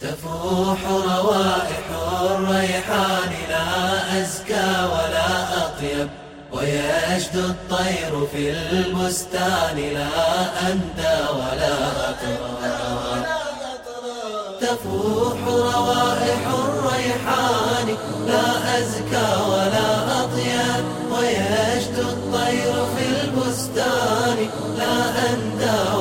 تفوح روائح الريحان لا أزكى ولا أطيب. ويشد الطير في البستان لا أندى ولا أطرى. تفوح روائح الريحان لا أزكى ولا أطيب. ويشد الطير في البستان لا أندى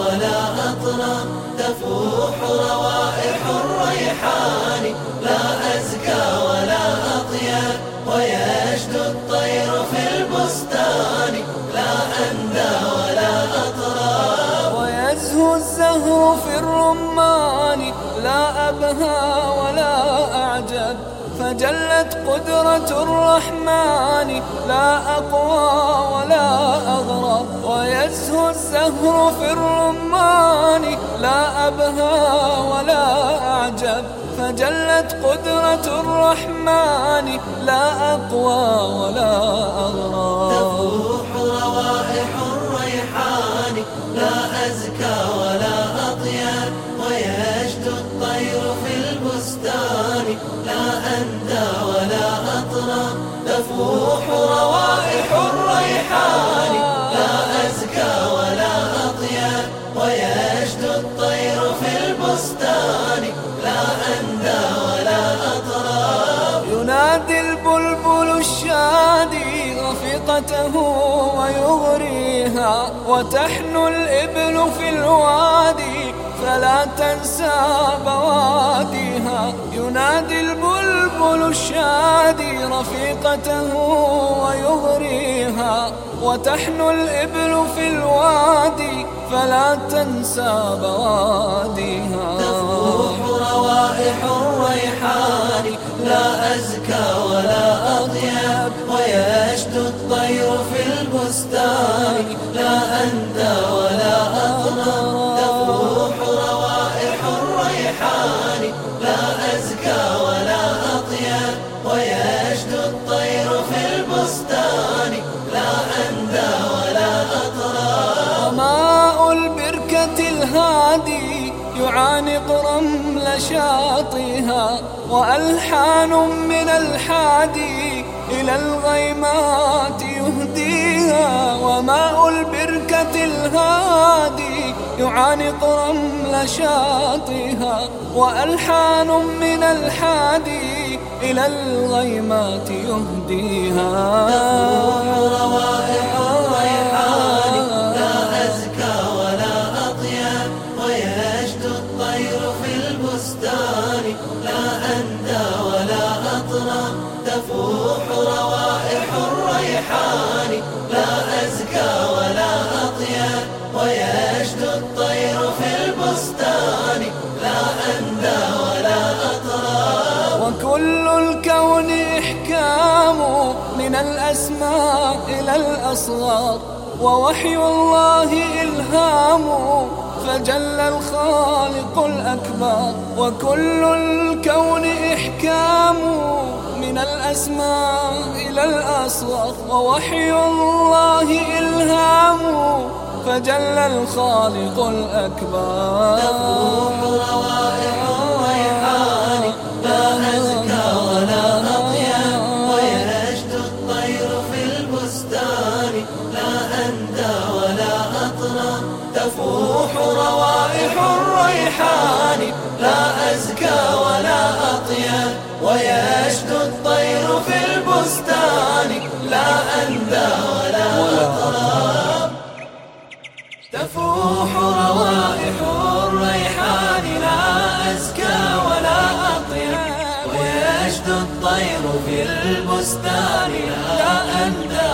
ويشد الطير في البستان لا أندى ولا أطرى ويزهو الزهر في الرمان لا أبهى ولا أعجب. فجلت قدرة الرحمن لا أقوى ولا أغرب ويزهو الزهر في الرمان لا أبهى ولا أعجب. فجلت قدرة الرحمن لا أقوى ولا أغرب في البستان لا أندى ولا أطرى تفوح روائح الريحان. لا أزكى ولا أطيب ويشد الطير في البستان. لا أندى ولا أطرى ينادي البلبل الشادي رفيقته ويغريها وتحنو الإبل في الوادي فلا تنسى بواديها. ينادي البلبل الشادي رفيقته ويغريها. وتحنو الإبل في الوادي فلا تنسى بواديها. تفوح روائح الريحان لا أزكى ولا أطيب. ويشد الطير في البستان الريحان لا أزكى ولا أطيب ويشد الطير في البستان لا أندى ولا أطرى وماء البركة الهادي يعانق رمل شاطئها وألحان من الحادي إلى الغيمات يهديها. وماء البركة الهادي يعانق رمل شاطئها وألحان من الحادي إلى الغيمات يهديها. روائح الريحان لا أزكى ولا أطيب ويشد الطير في البستان لا أندى ولا أطرى تفوح روائح الريحان. في البستان لا أندى ولا أطرى وكل الكون إحكام من الأسماء إلى الأصغار. ووحي الله إلهام فجل الخالق الأكبر وكل الكون إحكام من الأسماء إلى الأصغر ووحي الله إلهام فجل الخالق الأكبر. تفوح روائح الريحان لا أزكى ولا أطيب ويشد الطير في البستان لا أندى ولا أطرى تفوح روائح الريحان لا أزكى ولا أطيب ويشد الطير تفوح روائح الريحان لا أزكى ولا أطيب ويشد الطير في البستان لا أندى